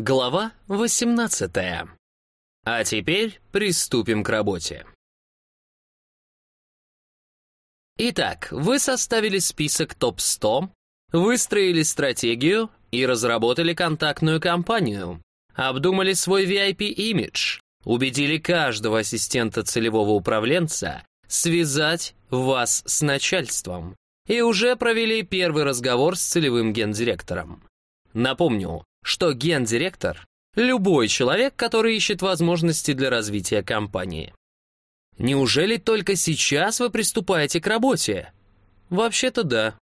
Глава 18. А теперь приступим к работе. Итак, вы составили список топ-100, выстроили стратегию и разработали контактную кампанию, обдумали свой VIP-имидж, убедили каждого ассистента целевого управленца связать вас с начальством и уже провели первый разговор с целевым гендиректором. Напомню, что гендиректор — любой человек, который ищет возможности для развития компании. Неужели только сейчас вы приступаете к работе? Вообще-то да.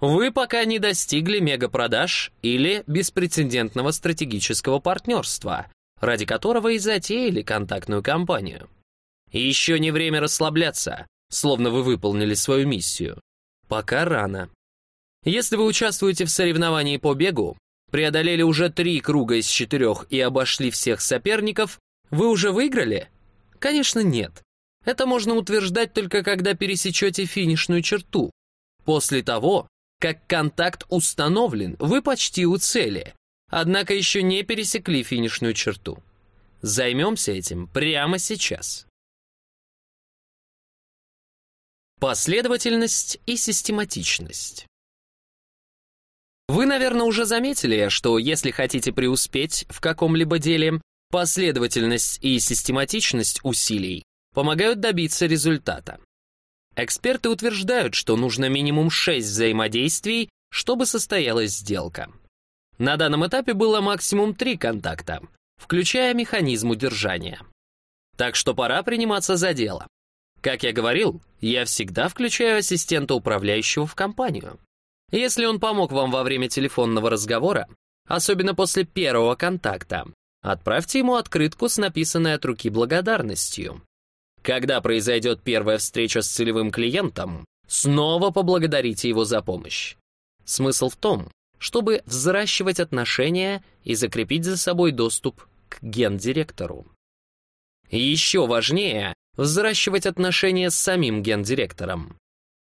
Вы пока не достигли мегапродаж или беспрецедентного стратегического партнерства, ради которого и затеяли контактную кампанию. Еще не время расслабляться, словно вы выполнили свою миссию. Пока рано. Если вы участвуете в соревновании по бегу, преодолели уже три круга из четырех и обошли всех соперников, вы уже выиграли? Конечно, нет. Это можно утверждать только когда пересечете финишную черту. После того, как контакт установлен, вы почти у цели, однако еще не пересекли финишную черту. Займемся этим прямо сейчас. Последовательность и систематичность. Вы, наверное, уже заметили, что если хотите преуспеть в каком-либо деле, последовательность и систематичность усилий помогают добиться результата. Эксперты утверждают, что нужно минимум 6 взаимодействий, чтобы состоялась сделка. На данном этапе было максимум 3 контакта, включая механизм удержания. Так что пора приниматься за дело. Как я говорил, я всегда включаю ассистента управляющего в компанию. Если он помог вам во время телефонного разговора, особенно после первого контакта, отправьте ему открытку с написанной от руки благодарностью. Когда произойдет первая встреча с целевым клиентом, снова поблагодарите его за помощь. Смысл в том, чтобы взращивать отношения и закрепить за собой доступ к гендиректору. еще важнее — взращивать отношения с самим гендиректором.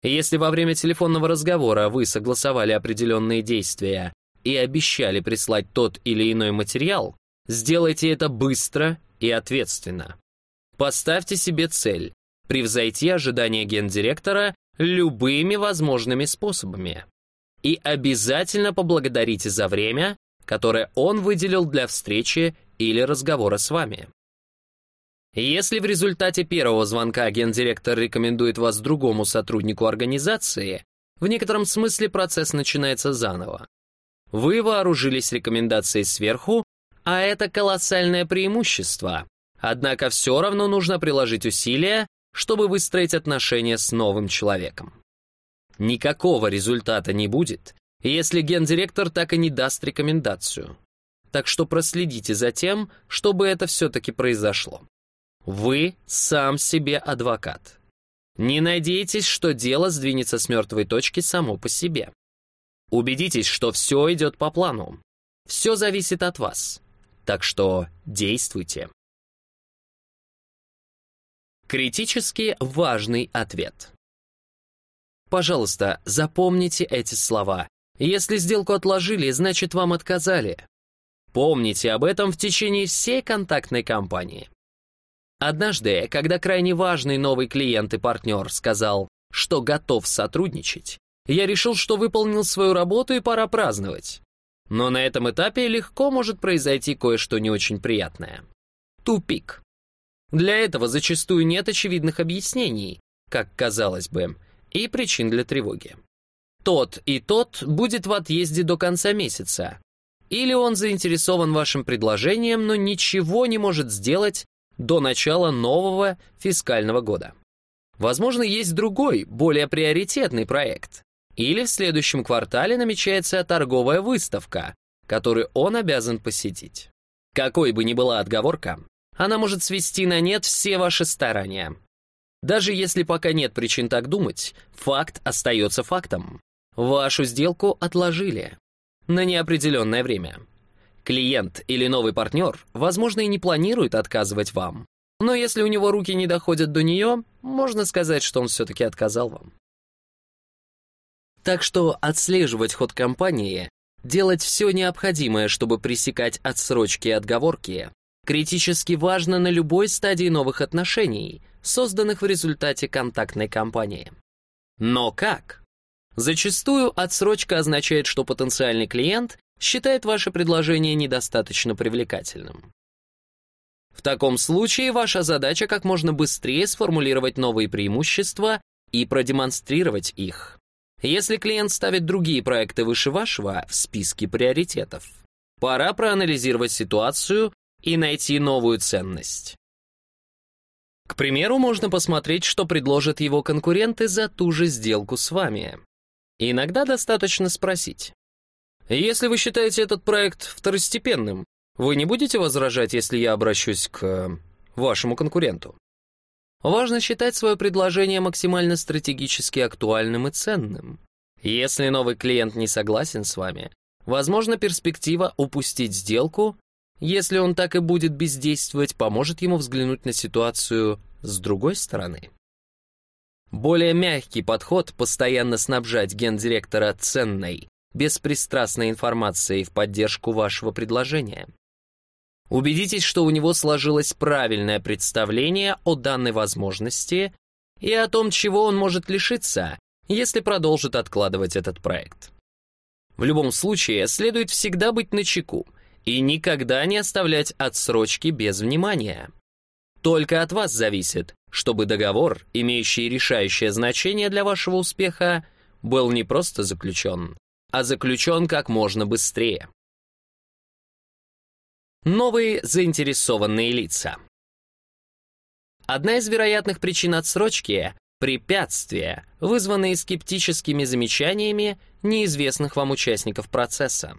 Если во время телефонного разговора вы согласовали определенные действия и обещали прислать тот или иной материал, сделайте это быстро и ответственно. Поставьте себе цель – превзойти ожидания гендиректора любыми возможными способами. И обязательно поблагодарите за время, которое он выделил для встречи или разговора с вами. Если в результате первого звонка гендиректор рекомендует вас другому сотруднику организации, в некотором смысле процесс начинается заново. Вы вооружились рекомендацией сверху, а это колоссальное преимущество. Однако все равно нужно приложить усилия, чтобы выстроить отношения с новым человеком. Никакого результата не будет, если гендиректор так и не даст рекомендацию. Так что проследите за тем, чтобы это все-таки произошло. Вы сам себе адвокат. Не надейтесь, что дело сдвинется с мертвой точки само по себе. Убедитесь, что все идет по плану. Все зависит от вас. Так что действуйте. Критически важный ответ. Пожалуйста, запомните эти слова. Если сделку отложили, значит вам отказали. Помните об этом в течение всей контактной кампании. Однажды, когда крайне важный новый клиент и партнер сказал, что готов сотрудничать, я решил, что выполнил свою работу и пора праздновать. Но на этом этапе легко может произойти кое-что не очень приятное. Тупик. Для этого зачастую нет очевидных объяснений, как казалось бы, и причин для тревоги. Тот и тот будет в отъезде до конца месяца. Или он заинтересован вашим предложением, но ничего не может сделать до начала нового фискального года. Возможно, есть другой, более приоритетный проект. Или в следующем квартале намечается торговая выставка, которую он обязан посетить. Какой бы ни была отговорка, она может свести на нет все ваши старания. Даже если пока нет причин так думать, факт остается фактом. Вашу сделку отложили. На неопределенное время. Клиент или новый партнер, возможно, и не планирует отказывать вам. Но если у него руки не доходят до нее, можно сказать, что он все-таки отказал вам. Так что отслеживать ход компании делать все необходимое, чтобы пресекать отсрочки и отговорки, критически важно на любой стадии новых отношений, созданных в результате контактной кампании. Но как? Зачастую отсрочка означает, что потенциальный клиент считает ваше предложение недостаточно привлекательным. В таком случае ваша задача как можно быстрее сформулировать новые преимущества и продемонстрировать их. Если клиент ставит другие проекты выше вашего в списке приоритетов, пора проанализировать ситуацию и найти новую ценность. К примеру, можно посмотреть, что предложат его конкуренты за ту же сделку с вами. Иногда достаточно спросить. Если вы считаете этот проект второстепенным, вы не будете возражать, если я обращусь к э, вашему конкуренту? Важно считать свое предложение максимально стратегически актуальным и ценным. Если новый клиент не согласен с вами, возможно, перспектива упустить сделку, если он так и будет бездействовать, поможет ему взглянуть на ситуацию с другой стороны. Более мягкий подход постоянно снабжать гендиректора ценной, беспристрастной информацией в поддержку вашего предложения. Убедитесь, что у него сложилось правильное представление о данной возможности и о том, чего он может лишиться, если продолжит откладывать этот проект. В любом случае, следует всегда быть начеку и никогда не оставлять отсрочки без внимания. Только от вас зависит, чтобы договор, имеющий решающее значение для вашего успеха, был не просто заключен, а заключен как можно быстрее. Новые заинтересованные лица. Одна из вероятных причин отсрочки — препятствия, вызванные скептическими замечаниями неизвестных вам участников процесса.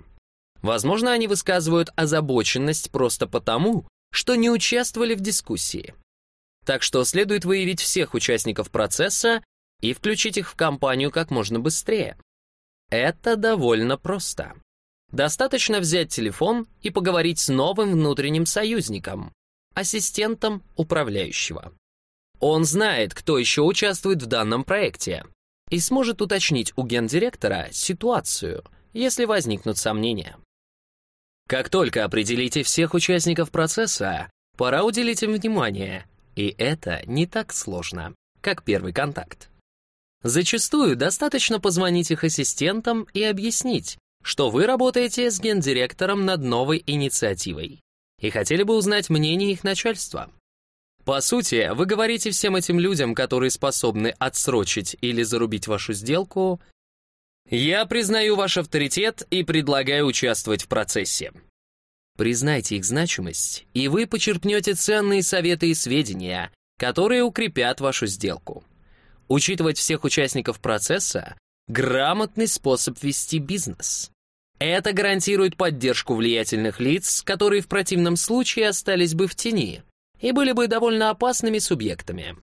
Возможно, они высказывают озабоченность просто потому, что не участвовали в дискуссии. Так что следует выявить всех участников процесса и включить их в компанию как можно быстрее. Это довольно просто. Достаточно взять телефон и поговорить с новым внутренним союзником, ассистентом управляющего. Он знает, кто еще участвует в данном проекте, и сможет уточнить у гендиректора ситуацию, если возникнут сомнения. Как только определите всех участников процесса, пора уделить им внимание, и это не так сложно, как первый контакт. Зачастую достаточно позвонить их ассистентам и объяснить, что вы работаете с гендиректором над новой инициативой и хотели бы узнать мнение их начальства. По сути, вы говорите всем этим людям, которые способны отсрочить или зарубить вашу сделку, я признаю ваш авторитет и предлагаю участвовать в процессе. Признайте их значимость, и вы почерпнете ценные советы и сведения, которые укрепят вашу сделку. Учитывать всех участников процесса — грамотный способ вести бизнес. Это гарантирует поддержку влиятельных лиц, которые в противном случае остались бы в тени и были бы довольно опасными субъектами.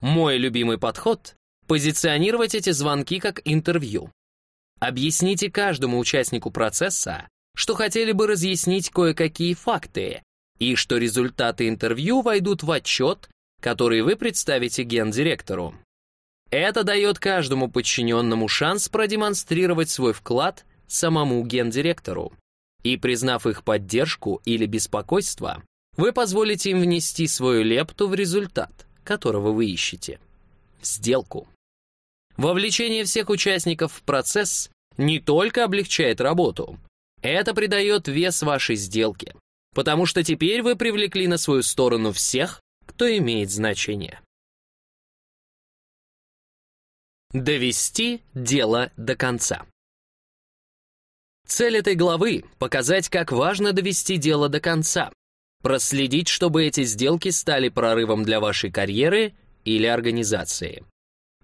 Мой любимый подход — позиционировать эти звонки как интервью. Объясните каждому участнику процесса, что хотели бы разъяснить кое-какие факты, и что результаты интервью войдут в отчет, который вы представите гендиректору. Это дает каждому подчиненному шанс продемонстрировать свой вклад самому гендиректору. И признав их поддержку или беспокойство, вы позволите им внести свою лепту в результат, которого вы ищете. В сделку. Вовлечение всех участников в процесс не только облегчает работу, это придает вес вашей сделке, потому что теперь вы привлекли на свою сторону всех, кто имеет значение. Довести дело до конца. Цель этой главы — показать, как важно довести дело до конца, проследить, чтобы эти сделки стали прорывом для вашей карьеры или организации.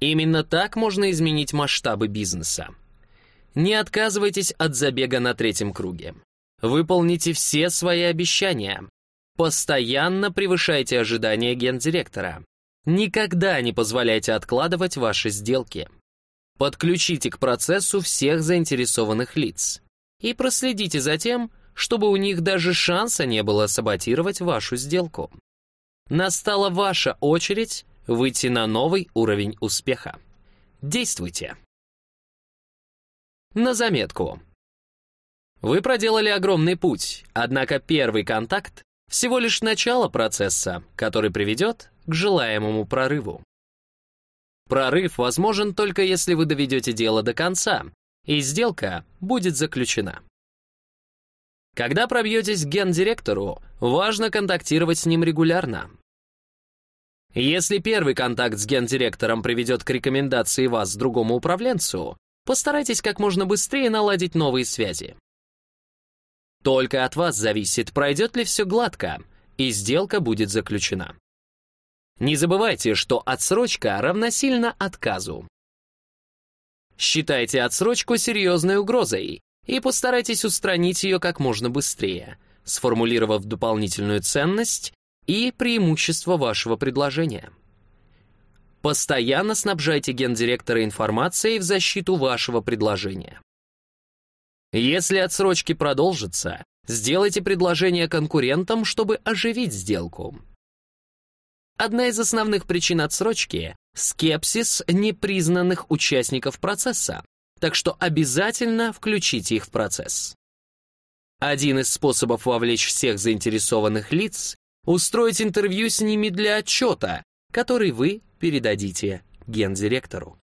Именно так можно изменить масштабы бизнеса. Не отказывайтесь от забега на третьем круге. Выполните все свои обещания. Постоянно превышайте ожидания гендиректора. Никогда не позволяйте откладывать ваши сделки. Подключите к процессу всех заинтересованных лиц и проследите за тем, чтобы у них даже шанса не было саботировать вашу сделку. Настала ваша очередь выйти на новый уровень успеха. Действуйте! На заметку. Вы проделали огромный путь, однако первый контакт — всего лишь начало процесса, который приведет к желаемому прорыву. Прорыв возможен только если вы доведете дело до конца, и сделка будет заключена. Когда пробьетесь к гендиректору, важно контактировать с ним регулярно. Если первый контакт с гендиректором приведет к рекомендации вас другому управленцу, постарайтесь как можно быстрее наладить новые связи. Только от вас зависит, пройдет ли все гладко, и сделка будет заключена. Не забывайте, что отсрочка равносильно отказу. Считайте отсрочку серьезной угрозой и постарайтесь устранить ее как можно быстрее, сформулировав дополнительную ценность и преимущество вашего предложения. Постоянно снабжайте гендиректора информацией в защиту вашего предложения. Если отсрочки продолжатся, сделайте предложение конкурентам, чтобы оживить сделку. Одна из основных причин отсрочки — скепсис непризнанных участников процесса, так что обязательно включите их в процесс. Один из способов вовлечь всех заинтересованных лиц — устроить интервью с ними для отчета, который вы передадите гендиректору.